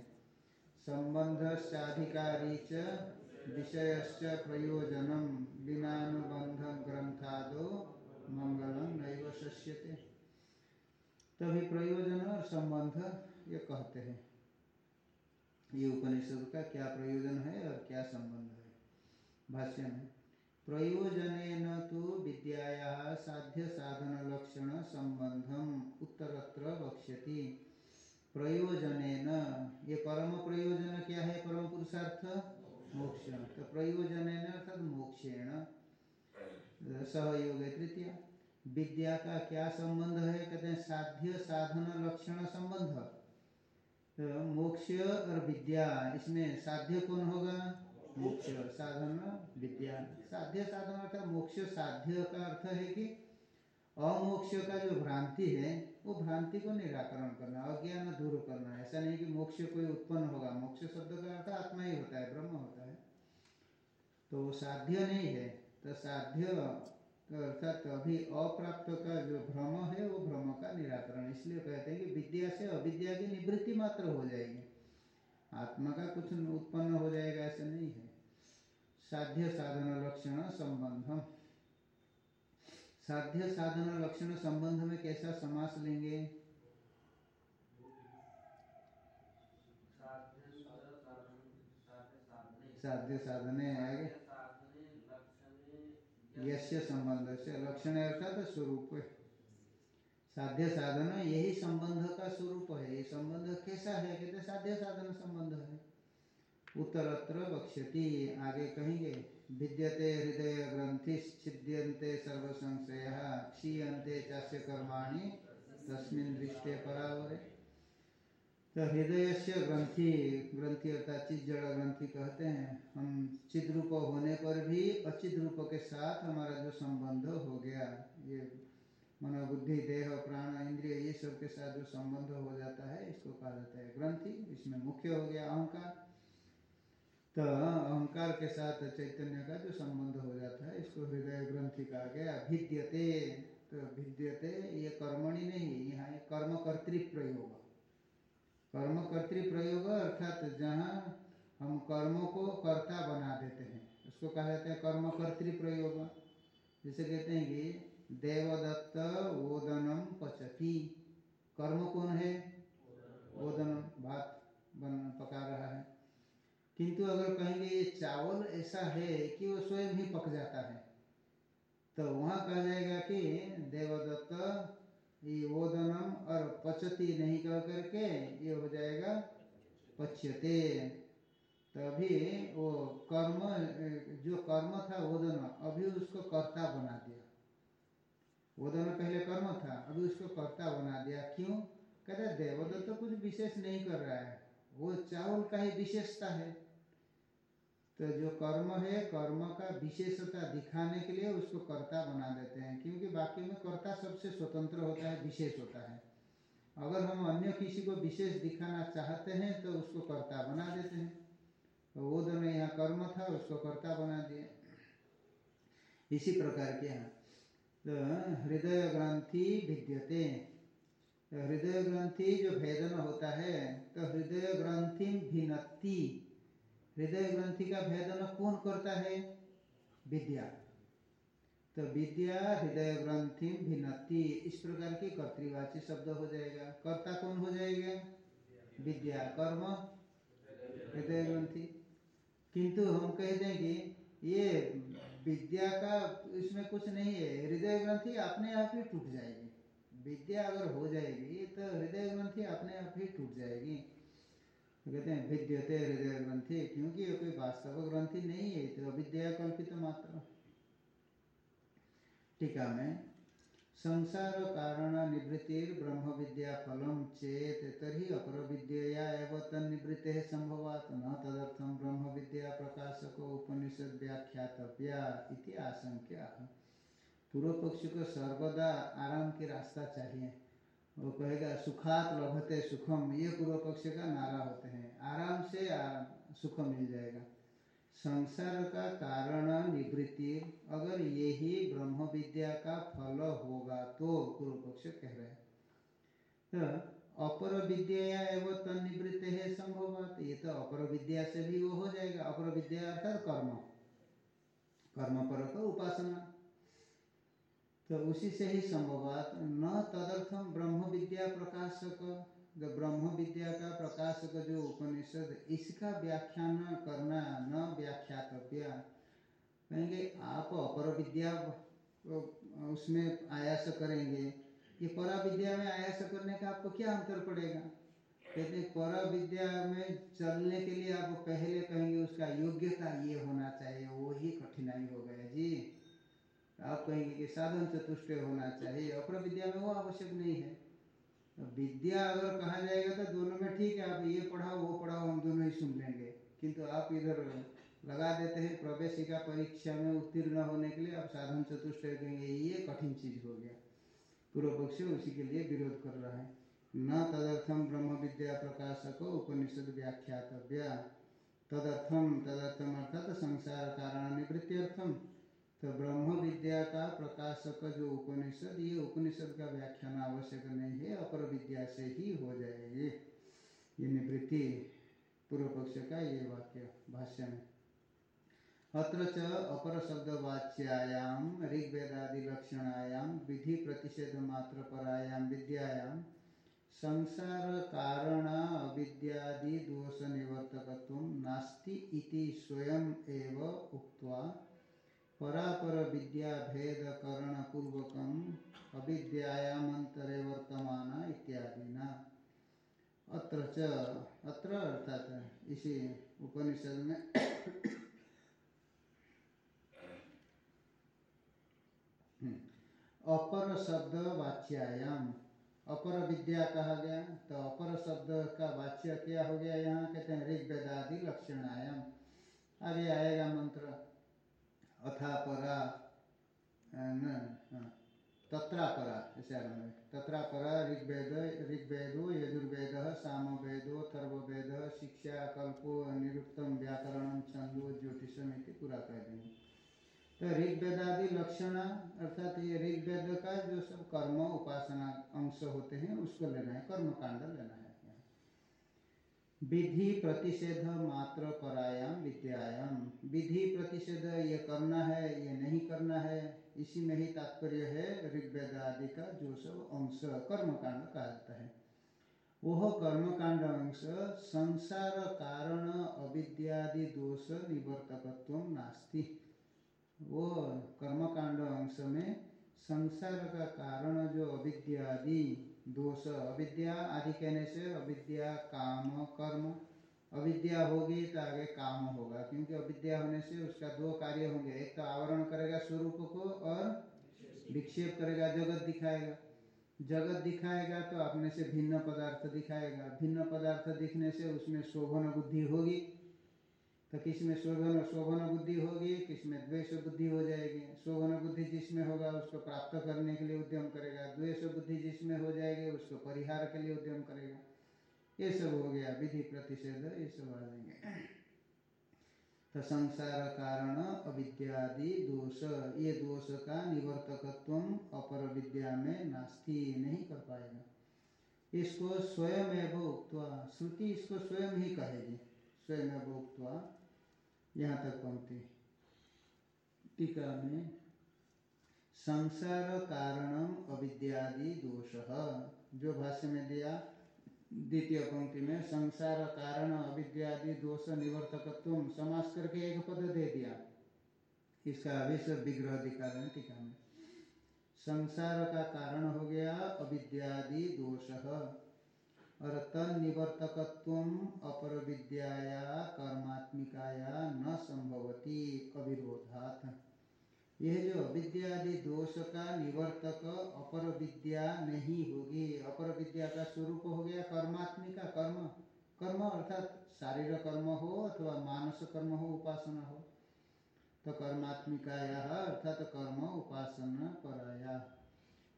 संबंध साधिकारी च विषयश्च प्रयोजनम बिनानुबंध ग्रंथादो मंगलम नैव शस्यते तभी प्रयोजन और संबंध ये कहते हैं। ये उपनिषद का क्या प्रयोजन है और क्या संबंध है? भाष्य में प्रयोजन तो विद्याया साध्य साधन लक्षण संबंधम उत्तरत्र वक्ष्यति। प्रयोजन ये परम प्रयोजन क्या है? परम पुरुषार्थ? मोक्ष तो प्रयोजन अर्थात मोक्षेण। सहयोग है, तृतीय। विद्या का क्या संबंध है? कहते हैं, साध्य साधन लक्षण संबंध। तो मोक्ष और विद्या, इसमें साध्य कौन होगा? मोक्ष साधन, विद्या। साध्य साधन अर्थात मोक्ष साध्य का अर्थ है कि अमोक्ष का जो भ्रांति है, वो भ्रांति को निराकरण करना, अज्ञान दूर करना। ऐसा नहीं कि मोक्ष कोई उत्पन्न होगा। मोक्ष शब्द का अर्थ आत्मा ही होता है, ब्रह्म होता है। तो साध्य नहीं है तो साध्य अर्थात तो अभी अप्राप्त का जो भ्रम है वो भ्रम का निराकरण इसलिए कहते हैं कि विद्या से अविद्या की निवृत्ति मात्र हो जाएगी आत्मा का कुछ उत्पन्न हो जाएगा ऐसा नहीं है साध्य साधन लक्षण संबंधम साध्य साधन लक्षण संबंध में कैसा समास लेंगे साध्य साधने आगे यस्य संबंध से लक्षण अर्थात स्वरूप साध्य साधन, यही संबंध का स्वरूप है। ये संबंध कैसा है? कहते साध्य साधन संबंध है। उत्तरत्र वक्ष्यति, आगे कहेंगे, विद्यते हृदय ग्रंथि छिद्यन्ते सर्व संशय क्षीयन्ते चास्य कर्माणि, तस्मिन् दृष्टे परावरे। तो हृदय से ग्रंथि ग्रंथि अर्थात चित जड़ ग्रंथि कहते हैं। हम चिद रूप होने पर भी अचित रूप के साथ हमारा जो संबंध हो गया, ये मनोबुद्धि, देह, प्राण, इंद्रिय, ये सब के साथ जो संबंध हो जाता है, इसको कहा जाता है ग्रंथि। इसमें मुख्य हो गया अहंकार। तो अहंकार के साथ चैतन्य का जो संबंध हो जाता है, इसको हृदय ग्रंथि कहा गया। भिद्यते तो भिद्यते ये कर्मणि नहीं, यहाँ कर्म कर्तृ प्रयोग कर्म प्रयोग अर्थात जहाँ हम कर्मों को कर्ता बना देते हैं। उसको कहा जाता है कर्म प्रयोग जैसे कहते हैं कि देवदत्त ओदनम पचती। कर्म कौन है? ओदनम। भात बन पका रहा है। किंतु अगर कहेंगे ये चावल ऐसा है कि वो स्वयं ही पक जाता है तो वहाँ कहा जाएगा कि देवदत्त ये ओदनम और पचती नहीं कह करके ये हो जाएगा पच्यते। तभी वो कर्म, जो कर्म था ओदन अभी उसको कर्ता बना दिया। ओदन पहले कर्म था, अभी उसको कर्ता बना दिया। क्यों? कहते देवदत्त तो कुछ विशेष नहीं कर रहा है। वो चावल का ही विशेषता है। तो जो कर्म है, कर्म का विशेषता दिखाने के लिए उसको कर्ता बना देते हैं, क्योंकि बाकी में कर्ता सबसे स्वतंत्र होता है, विशेष होता है। अगर हम अन्य किसी को विशेष दिखाना चाहते हैं तो उसको कर्ता बना देते हैं। तो वो दोनों यहाँ कर्म था, उसको कर्ता बना दिए इसी प्रकार के यहाँ तो हृदय ग्रंथि विद्यते। तो हृदय ग्रंथि जो भेदन होता है तो हृदय ग्रंथि भिन्नति। हृदय ग्रंथि का भेदन कौन करता है? विद्या। तो विद्या हृदय ग्रंथि भिन्नति, इस प्रकार की कर्तृवाची शब्द हो जाएगा। कर्ता कौन हो जाएगा? विद्या, कर्म, हृदय ग्रंथि। किंतु हम कह दें कि ये विद्या का इसमें कुछ नहीं है, हृदय ग्रंथि अपने आप ही टूट जाएगी। विद्या अगर हो जाएगी तो हृदय ग्रंथि अपने आप ही टूट जाएगी। कहते हैं, विद्यते हृदय ग्रंथि, क्योंकि ये कोई वास्तव ग्रंथि नहीं है तो अविद्या कल्पित मात्र। टीका में, संसार कारण निवृत्तिर ब्रह्म विद्या फलम चेत तरी अपर विद्या एव तन्निवृत्ते संभवात, न तदर्थम ब्रह्म विद्या प्रकाशको उपनिषद व्याख्यातव्या इति आशंक्या पूर्व पक्ष को सर्वदा आराम की रास्ता चाहिए। वो कहेगा, सुखात लभते सुखम। ये पूर्व पक्ष का नारा होते हैं। आराम से आराम सुख मिल जाएगा। संसार का कारण निवृत्ति अगर यही ब्रह्म विद्या का फल होगा तो पूर्व पक्ष कह रहे तो अपर विद्या एवं तन निवृत्त है संभव ये तो अपर विद्या से भी वो हो जाएगा। अपर विद्या अर्थात कर्म। कर्म पर तो उपासना। तो उसी से ही संभवात। न तदर्थम ब्रह्म विद्या प्रकाशक। जो ब्रह्म विद्या का प्रकाशक जो उपनिषद, इसका व्याख्यान करना न व्याख्यातव्य। कहेंगे, आप अपर विद्या उसमें आयास करेंगे। ये परा विद्या में आयास करने का आपको क्या अंतर पड़ेगा? कहते परा विद्या में चलने के लिए आप पहले कहेंगे, उसका योग्यता ये होना चाहिए, वो ही कठिनाई हो गया। जी। आप कहेंगे कि साधन चतुष्ट होना चाहिए। अपर विद्या में वो आवश्यक नहीं है। विद्या अगर कहा जाएगा तो दोनों में ठीक है, आप ये पढ़ाओ, वो पढ़ाओ, हम दोनों ही सुन लेंगे। किंतु आप इधर लगा देते हैं, प्रवेशिका परीक्षा में उत्तीर्ण होने के लिए आप साधन चतुष्ट कहेंगे, ये कठिन चीज़ हो गया। पूर्व पक्ष उसी के लिए विरोध कर रहा है। न तदर्थम ब्रह्म विद्या प्रकाशक उपनिषद व्याख्यातव्य। तदर्थम तदर्थम अर्थात संसार कारण निवृत्त्यर्थम तो ब्रह्म विद्या का प्रकाशक जो उपनिषद, ये उपनिषद का व्याख्यान आवश्यक नहीं है, अपर विद्या से ही हो जाएगी। ये निवृत्ति पूर्व पक्ष का ये वाक्य, भाष्य में। अत्र च अपर शब्द वाच्यायाम ऋग्वेदादि लक्षणायाम विधि प्रतिषेध मात्र परायाम विद्यायाम, संसार कारण अविद्यादि दोष निवर्तकत्व नास्ति इति स्वयं एव उक्त्वा परापर विद्या भेद करण पूर्वकम अविद्यायामंतरे वर्तमान इत्यादि न अत्र च, अत्र अर्थात इसी उपनिषद में अपर शब्द वाच्यायाम अपर विद्या कहा गया तो अपर शब्द का वाच्य क्या हो गया यहाँ? कहते हैं ऋग्वेदादि लक्षणायाम। आगे आएगा मंत्र। अथा परा न तत्रा परा ऐसे आरंभ है तत्रा परा ऋग्वेद, ऋग्वेदो, यजुर्वेद, सामवेदो, थर्ववेद, शिक्षा, कल्पो निरुक्तम व्याकरण छंदो ज्योतिषम इति पूरा कह देंगे तो ऋग्वेदादि लक्षण, अर्थात ये ऋग्वेद का जो सब कर्म, उपासना अंश होते हैं, उसको लेना है कर्म कांड लेना है। विधि प्रतिषेध मात्र परायाम विद्यायाम। विधि प्रतिषेध ये करना है, ये नहीं करना है, इसी में ही तात्पर्य है ऋग्वेद आदि का जो सब अंश कर्म कांड कहता है। वह कर्मकांड अंश संसार कारण अविद्यादि दोष निवर्तकत्व नास्ति। वो कर्मकांड अंश में संसार का कारण जो अविद्यादि दोष अविद्या आदि कहने से अविद्या काम कर्म। अविद्या होगी तो आगे काम होगा, क्योंकि अविद्या होने से उसका दो कार्य होंगे, एक तो आवरण करेगा स्वरूप को और विक्षेप करेगा, जगत दिखाएगा। जगत दिखाएगा तो अपने से भिन्न पदार्थ दिखाएगा, भिन्न पदार्थ दिखने से उसमें शोभन बुद्धि होगी। तो किसमें शोभन शोभन बुद्धि होगी किसमें द्वेष बुद्धि हो जाएगी? शोभन बुद्धि जिसमें होगा, उसको प्राप्त करने के लिए उद्यम करेगा। द्वेष बुद्धि जिसमें हो जाएगी, उसको परिहार के लिए उद्यम करेगा। ये सब हो गया विधि प्रतिषेध, ये सब आ जाएँगे। तो संसार कारण, अविद्यादि, दोष। ये दोष का निवर्तकत्व अपर विद्या में नास्ति नहीं कर पाएगा। इसको स्वयं एवं उक्तवा, श्रुति इसको स्वयं ही कहेगी। स्वयं एवं उक्तवा यहाँ तक पंक्ति टीका में संसार कारणम अविद्यादि दोष, जो भाष्य में दिया, द्वितीय पंक्ति में, संसार कारण अविद्यादि दोष निवर्तकत्व समास करके एक पद दे दिया। इसका अभी विग्रह दिखा रहे टीका में। संसार का कारण हो गया अविद्यादि दोष। और तनिवर्तकत्व अपर विद्याया कर्मात्मिकाया न संभवती अविरोधात। यह जो अविद्यादि दोष का निवर्तक अपर विद्या नहीं होगी। अपर विद्या का स्वरूप हो गया कर्मात्मिका, कर्म। कर्म अर्थात शारीरिक कर्म हो अथवा मानस कर्म हो, उपासना हो। तो कर्मात्मिकाया अर्थात कर्म उपासना पराया।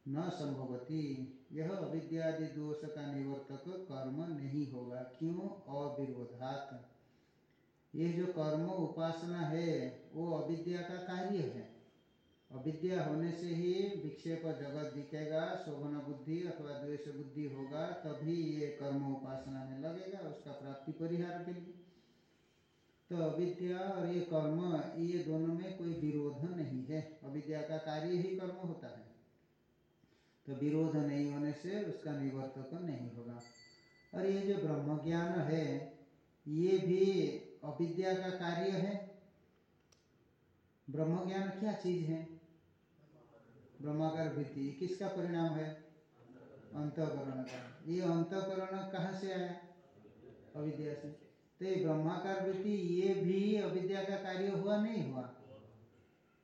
न संभवती। यह अविद्यादि दोष का निवर्तक कर्म नहीं होगा। क्यों? अविरोधात। ये जो कर्म उपासना है, वो अविद्या का कार्य है। अविद्या होने से ही विक्षेप जगत दिखेगा, शोभन बुद्धि अथवा द्वेष बुद्धि होगा, तभी ये कर्म उपासना में लगेगा, उसका प्राप्ति परिहार के लिए। तो अविद्या और ये कर्म, ये दोनों में कोई विरोध नहीं है। अविद्या का कार्य ही कर्म होता है। तो विरोध नहीं होने से उसका निवर्तक नहीं होगा। और ये जो ब्रह्म ज्ञान है, ये भी अविद्या का कार्य है। ब्रह्म ज्ञान क्या चीज़ है? ब्रह्माकार वृत्ति। किसका परिणाम है? अंतकरण का। ये अंतकरण कहाँ से आया? अविद्या से। तो ये ब्रह्माकार वृत्ति, ये भी अविद्या का कार्य हुआ, नहीं हुआ?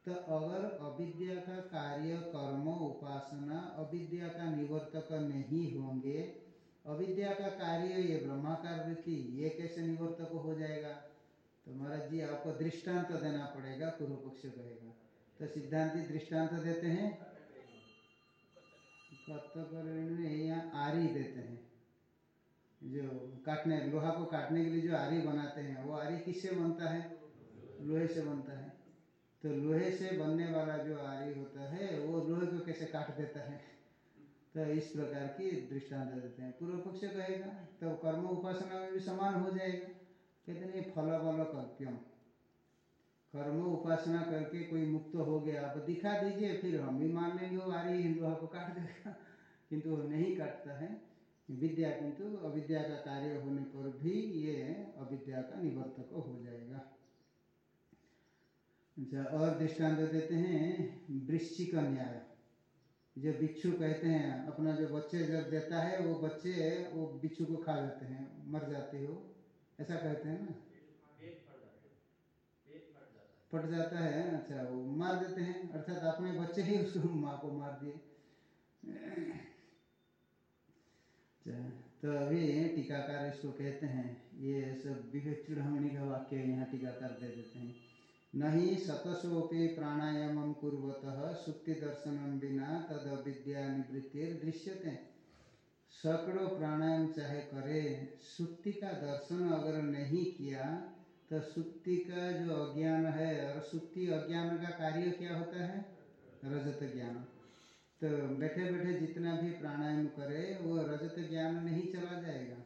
तो अगर अविद्या का कार्य, कर्म, उपासना, अविद्या का निवर्तक नहीं होंगे, अविद्या का कार्य ये ब्रह्माकार वृत्ति, ये कैसे निवर्तक हो जाएगा? तो महाराज जी, आपको दृष्टांत तो देना पड़ेगा पूर्व पक्ष कहेगा तो सिद्धांति दृष्टांत तो देते हैं। यहाँ आरी देते हैं। जो काटने, लोहा को काटने के लिए जो आरी बनाते हैं, वो आरी किससे बनता है? लोहे से बनता है। तो लोहे से बनने वाला जो आरी होता है, वो लोहे को कैसे काट देता है? तो इस प्रकार की दृष्टांत देते हैं। पूर्व पक्ष कहेगा तो कर्म उपासना में भी समान हो जाएगा। कहते नहीं फल बल कर्त्यम। कर्म उपासना करके कोई मुक्त हो गया, आप दिखा दीजिए, फिर हम भी मान लेंगे, वो आरी लोहा को काट देगा। किंतु वो नहीं काटता है। विद्या, किंतु अविद्या का कार्य होने पर भी ये अविद्या का निवर्तक हो जाएगा। अच्छा और दृष्टांत देते हैं, वृश्चिक न्याय जो बिच्छू कहते हैं, अपना जो बच्चे जब देता है, वो बच्चे, वो बिच्छू को खा जाते हैं, मर जाते हो। ऐसा कहते हैं ना? फट जाता है अच्छा वो मार देते हैं। अर्थात अपने बच्चे ही उसको माँ को मार दिए। तो अभी टीकाकार इसको कहते हैं, ये सब विवेक चूड़ामणि का वाक्य यहाँ टीकाकार दे देते हैं। नहीं सतसोपि प्राणायाम कुर्वत सुक्ति दर्शन बिना तद अविद्या निवृत्ति दृश्यते। सैकड़ों प्राणायाम चाहे करे सुक्ति का दर्शन अगर नहीं किया तो सुक्ति का जो अज्ञान है, और सुक्ति अज्ञान का कार्य क्या होता है? रजत ज्ञान। तो बैठे बैठे जितना भी प्राणायाम करे, वो रजत ज्ञान नहीं चला जाएगा।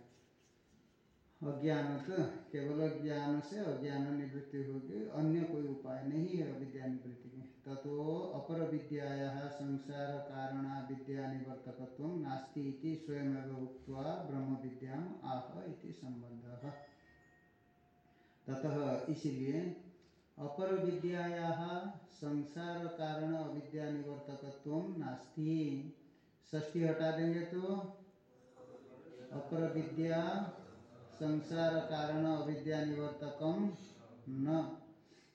अज्ञान तो केवल ज्ञान से अज्ञान निवृत्ति होगी, अन्य कोई उपाय नहीं है अविद्या निवृत्ति में। ततो अपर विद्या संसार कारण विद्या निवर्तकत्व नास्ति स्वयं उक्त्वा ब्रह्म विद्या आह इति संबंध ततः इसलिए अपर विद्या संसार कारण अविद्या निवर्तकत्व नास्ति। ष्ठी हटा देंगे तो अपर विद्या संसार कारण अविद्या निवर्तकम न।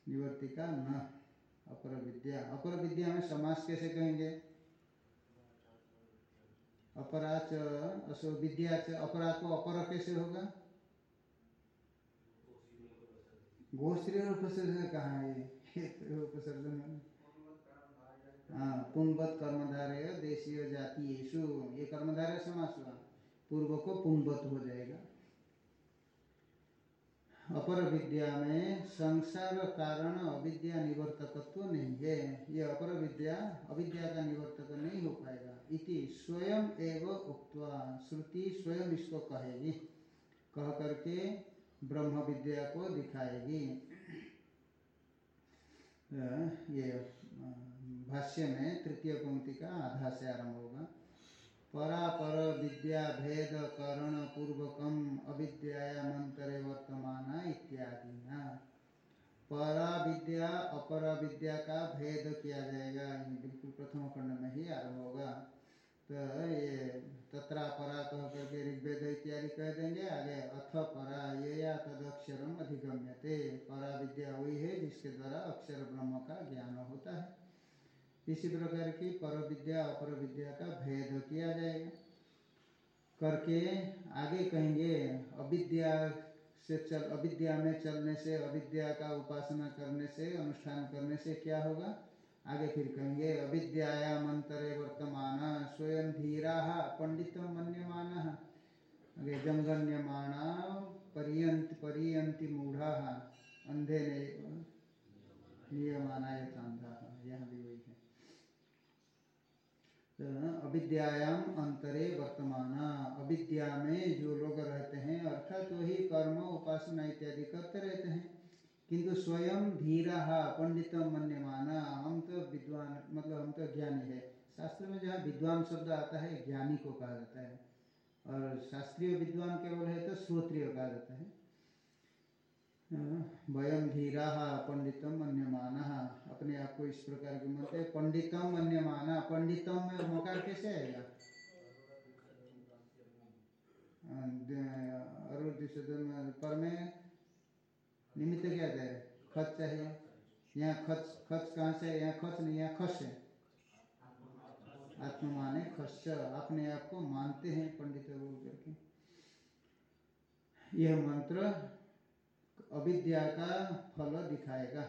निवर्तिका न। अपर विद्या। अपर विद्या में समास कैसे कहेंगे? अपराच विद्या अपरा को अपर कैसे होगा? गोश्री उपसर्जन कहाँ है उपसर्जन हाँ। पुंबत कर्मधारय देशीय जाति ये कर्मधारय समास हुआ। पूर्व को पुंबत हो जाएगा। अपर विद्या में संसार कारण अविद्या निवर्तकत्व तो नहीं है। ये अपर विद्या अविद्या का निवर्तक नहीं हो पाएगा। इति स्वयं एवं उक्त्वा, श्रुति स्वयं इसको कहेगी। कह करके ब्रह्म विद्या को दिखाएगी। ये भाष्य में तृतीय पंक्ति का आधा से आरंभ होगा। परापर विद्या भेद करण पूर्वकम अविद्यामंतरे वर्तमान इत्यादि न परा विद्या अपरा विद्या का भेद किया जाएगा बिल्कुल प्रथम खंड में ही आरंभ होगा। तो ये तत्रा परा कह करके ऋग्वेद इत्यादि कह देंगे, आगे अथ परा, ये या तद अक्षरम अधिगम्यते। परा विद्या वही है जिसके द्वारा अक्षर ब्रह्म का ज्ञान होता है। इसी प्रकार की पर विद्या अपर विद्या का भेद किया जाएगा। करके आगे कहेंगे, अविद्या से चल, अविद्या में चलने से, अविद्या का उपासना करने से, अनुष्ठान करने से क्या होगा? आगे फिर कहेंगे अविद्यामंतरे वर्तमान, स्वयं धीरा, पंडित मन्यमान। आगे जमगण्यमाण परियंत परियंति मूढ़ा, अंधे नियमाना यथांधा यहाँ भी अविद्यायाम अंतरे वर्तमान। अविद्या में जो लोग रहते हैं, अर्थात वही कर्म, उपासना इत्यादि करते रहते हैं। किंतु स्वयं धीरा, पंडित, मन्यमान, हम तो विद्वान मतलब हम तो ज्ञानी है। शास्त्र में जहाँ विद्वान शब्द आता है, ज्ञानी को कहा जाता है। और शास्त्रीय विद्वान केवल है तो श्रोत्रिय कहा जाता है। वयम धीरा पंडितम मन्यमान अपने आप को इस प्रकार के मत है। पंडितम मन्यमान पंडितम में मकार कैसे आएगा? पर में निमित्त क्या है? खच चाहिए। यहाँ खच खच कहाँ से? यहाँ खच नहीं, यहाँ खस है। आत्मा माने खस। अपने आप को मानते हैं पंडित बोल करके यह मंत्र अविद्या का फल दिखाएगा।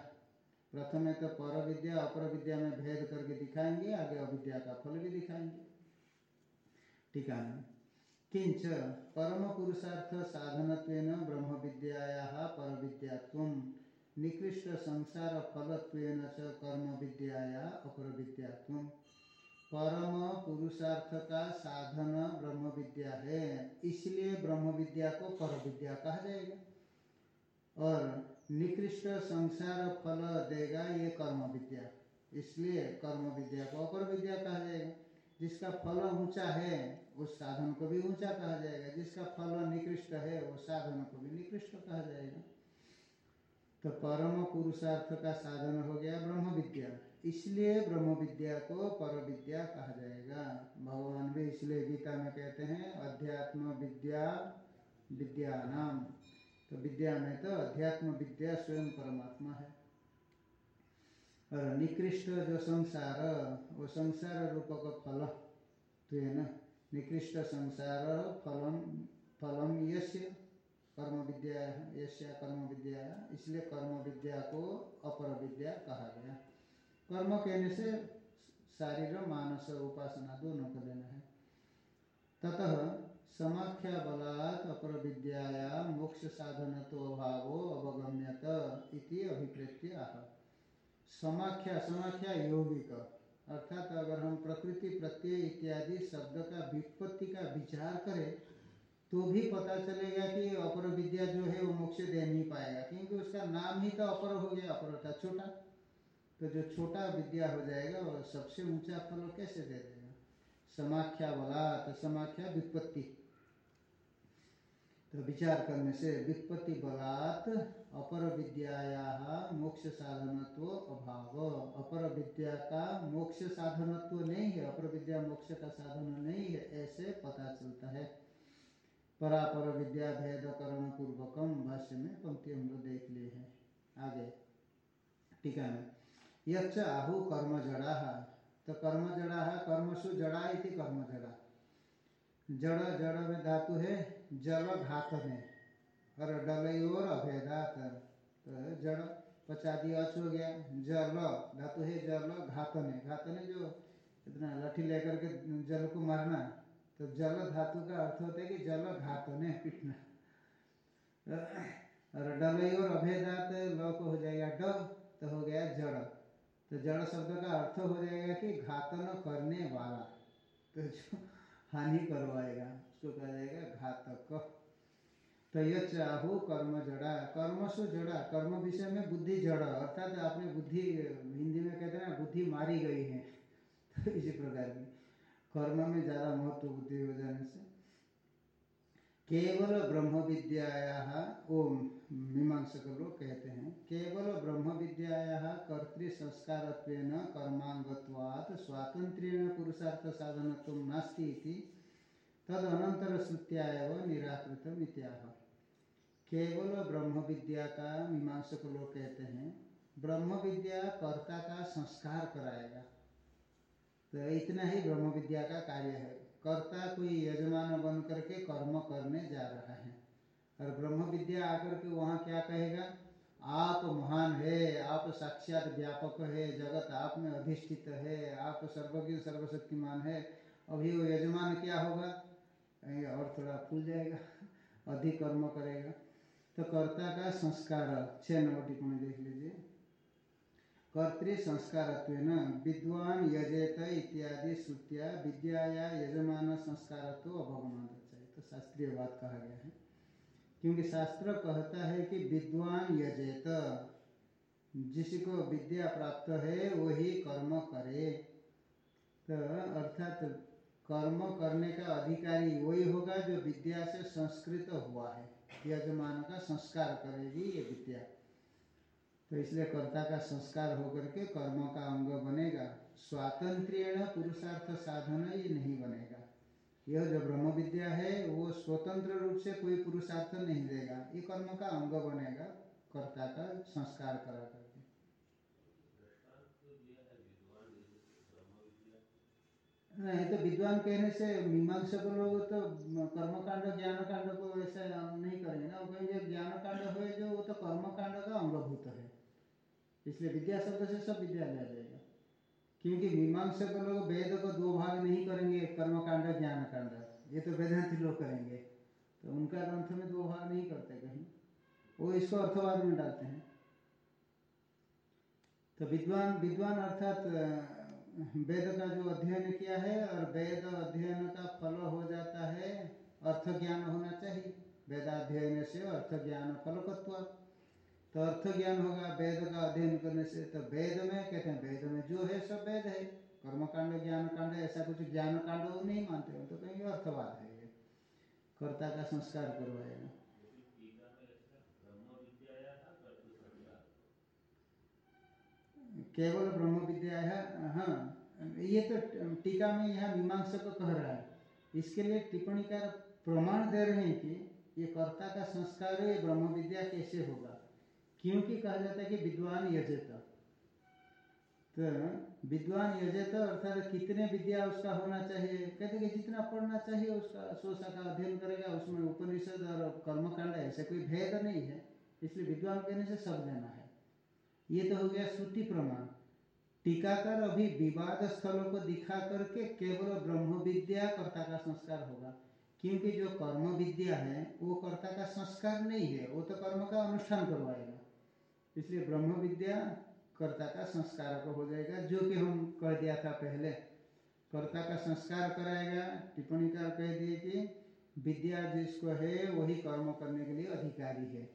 प्रथम तो पर विद्या अपर विद्या में भेद करके दिखाएँगे, आगे अविद्या का फल भी दिखाएँगे। टीका में किंच, परम पुरुषार्थ साधन ब्रह्म विद्या पर विद्यात्वं निकृष्ट संसार फलत्वेन च कर्म विद्याया अपर विद्यात्वं परम पुरुषार्थ का साधन ब्रह्म विद्या है, इसलिए ब्रह्म विद्या को पर विद्या कहा जाएगा। और निकृष्ट संसार फल देगा ये कर्म विद्या इसलिए कर्म विद्या को अपर विद्या कहा जाएगा। जिसका फल ऊँचा है, उस साधन को भी ऊँचा कहा जाएगा। जिसका फल निकृष्ट है, वो साधन को भी निकृष्ट कहा जाएगा। तो परम पुरुषार्थ का साधन हो गया ब्रह्म विद्या इसलिए ब्रह्म विद्या को पर विद्या कहा जाएगा। भगवान भी इसलिए गीता में कहते हैं, अध्यात्म विद्या विद्या नाम तो विद्या में तो अध्यात्म विद्या स्वयं परमात्मा है। और निकृष्ट जो संसार, वो संसार रूप का फल तो है ना? निकृष्ट संसार फलम फलम यश्य कर्म विद्या यश्या कर्म विद्या, इसलिए कर्म विद्या को अपर विद्या कहा गया। कर्म कहने से शारीर, मानस, उपासना दोनों को लेना है। ततः समाख्या बलात् अपर विद्याया मोक्ष साधन तो अभावो अवगम्यत इति अभिप्रेत्य आह। समाख्या समाख्या यौगिक। अर्थात अगर हम प्रकृति, प्रत्यय इत्यादि शब्द का व्युत्पत्ति का विचार करें तो भी पता चलेगा कि अपर विद्या जो है वो मोक्ष दे नहीं पाएगा, क्योंकि उसका नाम ही तो अपर हो गया, अपर होता छोटा। तो जो छोटा विद्या हो जाएगा, वो सबसे ऊँचा फल कैसे दे देगा? समाख्या बला तो समाख्या व्युत्पत्ति। तो विचार करने से व्युत्पत्ति बलात् अपर विद्याया मोक्ष साधनत्व अभाव। अपर विद्या का मोक्ष साधनत्व नहीं है अपर विद्या मोक्ष का साधन नहीं है, ऐसे पता चलता है। परापर विद्या भेद करण पूर्वकम भाष्य में पंक्ति हम लोग देख लिए हैं। आगे, टीका में। यच्च आहु कर्म जड़ा। तो कर्म जड़ा, कर्मसु जड़ा इति कर्म जड़ा। जड़ जड़ में धातु है जल घात में और डलयोर अभेदात। तो जड़ पचादी अच हो गया। जल, धातु है जल, घातने। घातने जो इतना लाठी लेकर के जल को मारना। तो जल धातु का अर्थ होता है कि जल घातने पीटना। और डलयोर अभेदात ल को हो जाएगा। ड तो हो गया जड़। तो जड़ शब्द का अर्थ हो जाएगा कि घातन करने वाला। तो जो हानि करवाएगा। उसको कहा जाएगा घातक। तो यह चाहू कर्म जड़ा। कर्म सु जड़ा। कर्म विषय में बुद्धि जड़। अर्थात आपने बुद्धि, हिंदी में कहते हैं बुद्धि मारी गई है। तो इसी प्रकार की। कर्म में ज़्यादा महत्व बुद्धि हो जाने से। केवल ब्रह्म विद्याया ओम मीमांसक लोग कहते हैं, केवल ब्रह्म विद्याया कर्तृ संस्कार कर्मांगत्वात् स्वातंत्र्येण पुरुषार्थ साधनत्व नास्ति तद अनंतर श्रुत्या निराकृतम इत्याह केवल ब्रह्म विद्या का मीमांसक लोग कहते हैं ब्रह्म विद्या कर्ता का संस्कार कराएगा। तो इतना ही ब्रह्म विद्या का कार्य है। कर्ता कोई यजमान बन करके कर्म करने जा रहा है। और ब्रह्म विद्या आकर के वहाँ क्या कहेगा? आप महान है, आप साक्षात व्यापक है, जगत आप में अधिष्ठित है, आप सर्वज्ञ, सर्वशक्तिमान है। अभी वो यजमान क्या होगा? और थोड़ा फूल जाएगा, अधिक कर्म करेगा। तो कर्ता का संस्कार छः नंबर टिप्पणी देख लीजिए। कर्तृ संस्कार विद्वान यजेत इत्यादि श्रुतिया विद्याया यजमान संस्कार तो अभगमान तो शास्त्रीय बात कहा गया है। क्योंकि शास्त्र कहता है कि विद्वान यजेत, जिसको विद्या प्राप्त है, वही कर्म करे। तो अर्थात कर्म करने का अधिकारी वही होगा जो विद्या से संस्कृत हुआ है। यजमान का संस्कार करेगी ये विद्या। तो इसलिए कर्ता का संस्कार होकर के कर्म का अंग बनेगा। स्वातंत्र्यण पुरुषार्थ साधन ये नहीं बनेगा। यह जो ब्रह्म विद्या है, वो स्वतंत्र रूप से कोई पुरुषार्थ नहीं देगा। ये कर्म का अंग बनेगा, कर्ता का संस्कार करा करके नहीं तो विद्वान कहने से मीमांसक लोग तो कर्म कांड ज्ञान कांड को ऐसा नहीं करेंगे ना। वो कहेंगे ज्ञान कांड हुए जो, वो तो कर्म कांड का अंगभूत है। इसलिए विद्या शब्द से सब विद्या लिया जाएगा। क्योंकि मीमांसक लोग वेद को दो भाग नहीं करेंगे कर्म कांड ज्ञान कांड ये तो वेदांति लोग करेंगे। तो उनका ग्रंथ में दो भाग नहीं करते कहीं। वो इसको अर्थवाद में डालते हैं। तो विद्वान विद्वान अर्थात वेद का जो अध्ययन किया है और वेद अध्ययन का फल हो जाता है अर्थ ज्ञान होना चाहिए। वेदाध्ययन से अर्थ ज्ञान फलकत्व। तो अर्थ ज्ञान होगा वेद का अध्ययन करने से तो वेद में कहते हैं, वेद में जो है सब वेद है। कर्म कांड ज्ञान कांड ऐसा कुछ ज्ञान कांड नहीं मानते। हो तो कहेंगे अर्थवाद है। कर्ता का संस्कार करवाएगा। केवल ब्रह्म विद्या है हाँ ये तो टीका में यहाँ मीमांसक कह रहा है। इसके लिए टिप्पणीकार प्रमाण दे रहे हैं कि ये कर्ता का संस्कार है ब्रह्म विद्या कैसे होगा। क्योंकि कहा जाता है कि विद्वान यजेत। तो विद्वान यजेत अर्थात कितने विद्या उसका होना चाहिए? कहते कि जितना पढ़ना चाहिए उसका सोसा का अध्ययन करेगा, उसमें उपनिषद और कर्मकांड ऐसे कोई भेद नहीं है। इसलिए विद्वान कहने से सब लेना है। ये तो हो गया श्रुति प्रमाण। टीकाकर अभी विवाद स्थलों को दिखा करके केवल ब्रह्म विद्या कर्ता का संस्कार होगा, क्योंकि जो कर्म विद्या है, वो कर्ता का संस्कार नहीं है, वो तो कर्म का अनुष्ठान करवाएगा। इसलिए ब्रह्म विद्या कर्ता का संस्कार हो जाएगा, जो कि हम कह दिया था पहले। कर्ता का संस्कार कराएगा टिप्पणीकार कह दिए कि विद्या जिसको है, वही कर्म करने के लिए अधिकारी है।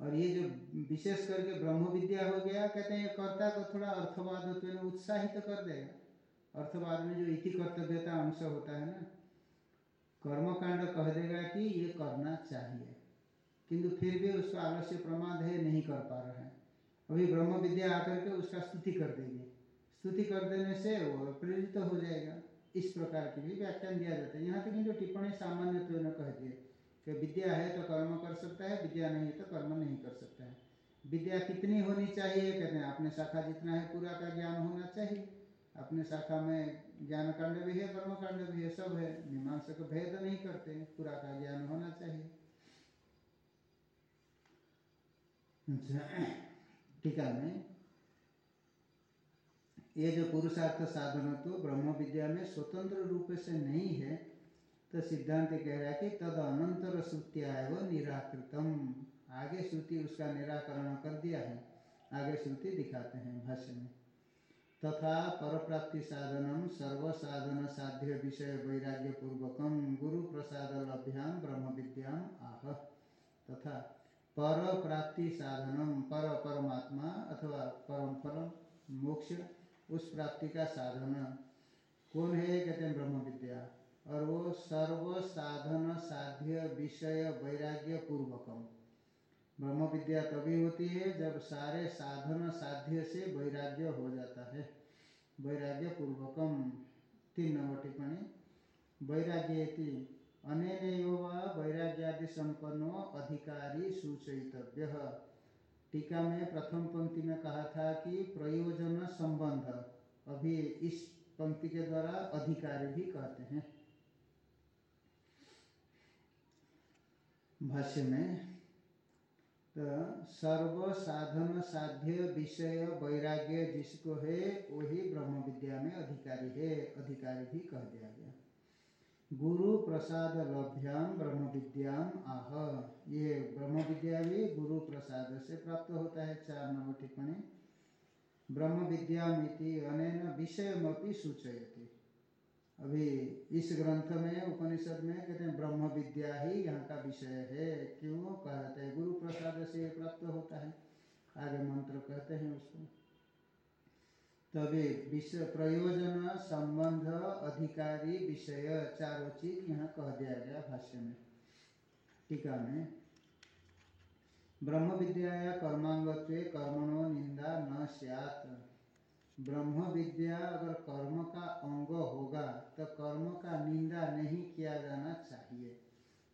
और ये जो विशेष करके ब्रह्म विद्या हो गया, कहते हैं कर्ता को थोड़ा अर्थवाद में उत्साहित तो कर देगा। अर्थवाद में जो इति कर्तव्यता अंश होता है ना, कर्मकांड कह देगा कि ये करना चाहिए, किंतु फिर भी उसका आलस्य प्रमाद है, नहीं कर पा रहा है। अभी ब्रह्म विद्या आकर के उसका स्तुति कर देगी। स्तुति कर देने से वो प्रेरित तो हो जाएगा। इस प्रकार की भी व्याख्यान दिया जाता है। यहाँ तक जो टिप्पणी सामान्य तो न कह दिए कि विद्या है तो कर्म कर सकता है, विद्या नहीं है तो कर्म नहीं कर सकता है। विद्या कितनी होनी चाहिए? कहते हैं अपने शाखा जितना है पूरा का ज्ञान होना चाहिए। अपने शाखा में ज्ञान कांड भी है, कर्म कांड भी है, सब है। मीमांसक भेद नहीं करते, पूरा का ज्ञान होना चाहिए। अच्छा टीका में ये जो पुरुषार्थ साधन तो ब्रह्म विद्या में स्वतंत्र रूप से नहीं है तो सिद्धांत कह रहा है कि तद अनंतर श्रुतिया व निराकृतम। आगे श्रुति उसका निराकरण कर दिया है। आगे श्रुति दिखाते हैं भाष्य में। तथा पर प्राप्ति साधनम सर्व साधन साध्य विषय वैराग्य पूर्वकम गुरु प्रसाद लभ्याम ब्रह्म विद्याम आह। तथा पर प्राप्ति साधनम पर परमात्मा अथवा परम परम मोक्ष उस प्राप्ति का साधन। कौन है कहते हैं ब्रह्म विद्या और वो सर्व साधन साध्य विषय वैराग्य पूर्वकम ब्रह्म विद्या तभी होती है, जब सारे साधन साध्य से वैराग्य हो जाता है। वैराग्य पूर्वकम तीन नंबर टिप्पणी। वैराग्य अनेन वैराग्यादि संपन्नो अधिकारी सूचयितव्य टीका में प्रथम पंक्ति में कहा था कि प्रयोजन संबंध। अभी इस पंक्ति के द्वारा अधिकारी भी कहते हैं। भाष्य में तो सर्व साधन साध्य विषय वैराग्य जिसको है, वही ब्रह्म विद्या में अधिकारी है। अधिकारी भी कह दिया गया। गुरु प्रसाद लभ्याम ब्रह्म विद्याम आह। ये ब्रह्म विद्या भी गुरु प्रसाद से प्राप्त होता है, चार नंबर टिप्पणी। ब्रह्म विद्यामिति अनेन विषयमपि सूचयति। अभी इस ग्रंथ में, उपनिषद में कहते हैं, ब्रह्म विद्या ही यहाँ का विषय है। क्यों? कहते हैं, गुरु प्रसाद से प्राप्त होता है। आगे मंत्र कहते हैं उसको। तभी विषय प्रयोजन, संबंध, अधिकारी, विषय, चारों चीज़ यहाँ कह दिया गया भाष्य में। टीका में, ब्रह्म विद्या कर्मांगत्व कर्मणो निंदा न स्यात्। ब्रह्म विद्या अगर कर्म का अंग होगा तो कर्म का निंदा नहीं किया जाना चाहिए।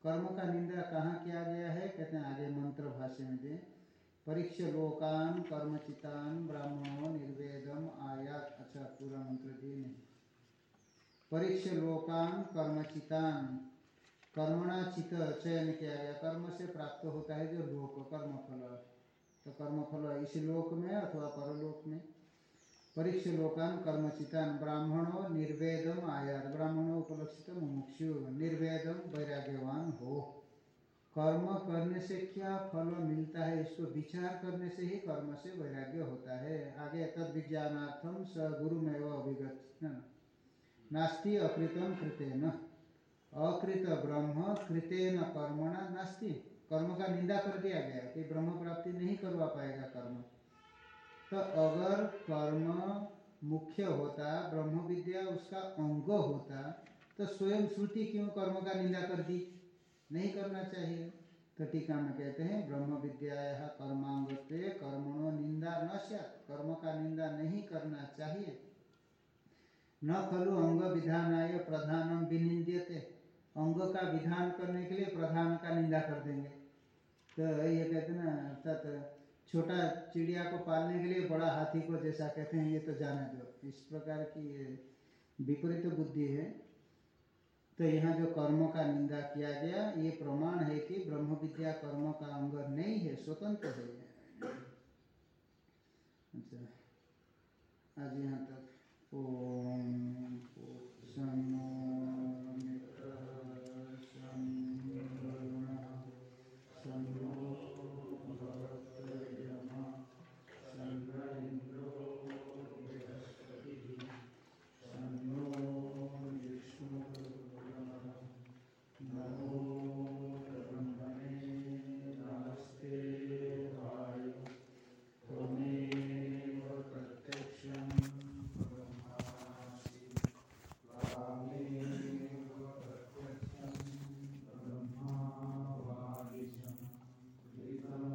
कर्म का निंदा कहाँ किया गया है? कहते हैं आगे मंत्र भाष्य में दे। परीक्ष लोकान कर्मचितान ब्राह्मणों निर्वेदम आयात। अच्छा पूरा मंत्र दिए नहीं। परीक्ष लोकान कर्मचितान कर्मणाचित चयन किया गया। कर्म से प्राप्त होता है जो लोक कर्म फल तो कर्म फल इस लोक में अथवा परलोक में? परीक्ष लोकान कर्मचितान ब्राह्मणों निर्वेदम आयात। ब्राह्मणों उपलक्षित मुमुक्षु। निर्वेदम वैराग्यवान हो। कर्म करने से क्या फल मिलता है? इसको विचार करने से ही कर्म से वैराग्य होता है। आगे तद विज्ञानार्थम स गुरुमेव अभिगत नास्ति अकृतम कृतेन। अकृत ब्रह्म, कृतेन कर्मणा नास्ति। कर्म का निंदा कर दिया गया कि ब्रह्म प्राप्ति नहीं करवा पाएगा कर्म। तो अगर कर्म मुख्य होता ब्रह्म विद्या उसका अंग होता तो स्वयं श्रुति क्यों कर्म का निंदा कर दी? नहीं करना चाहिए। तो टीका में कहते हैं ब्रह्म विद्या कर्मांगत्व कर्मणो निंदा न कर्म का निंदा नहीं करना चाहिए। न खलु अंग विधानाय प्रधानम विनिंद्यते। अंग का विधान करने के लिए प्रधान का निंदा कर देंगे। तो ये कहते ना अर्थात छोटा चिड़िया को पालने के लिए बड़ा हाथी को जैसा कहते हैं, ये तो जाना दो इस प्रकार की विपरीत बुद्धि है। तो यहाँ जो कर्म का निंदा किया गया, ये प्रमाण है कि ब्रह्म विद्या कर्म का अंग नहीं है, स्वतंत्र है। अच्छा। आज यहाँ तक ओम ओ